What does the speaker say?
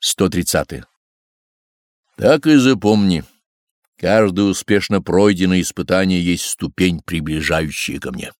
130. Так и запомни, каждое успешно пройденное испытание есть ступень, приближающая ко мне.